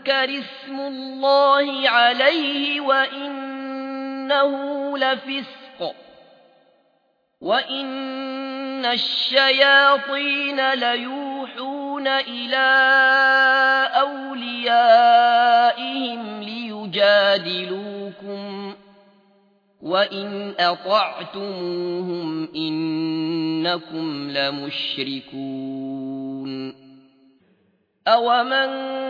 يذكر اسم الله عليه وإنه لفسق وإن الشياطين ليوحون إلى أوليائهم ليجادلوكم وإن أطعتموهم إنكم لمشركون أومن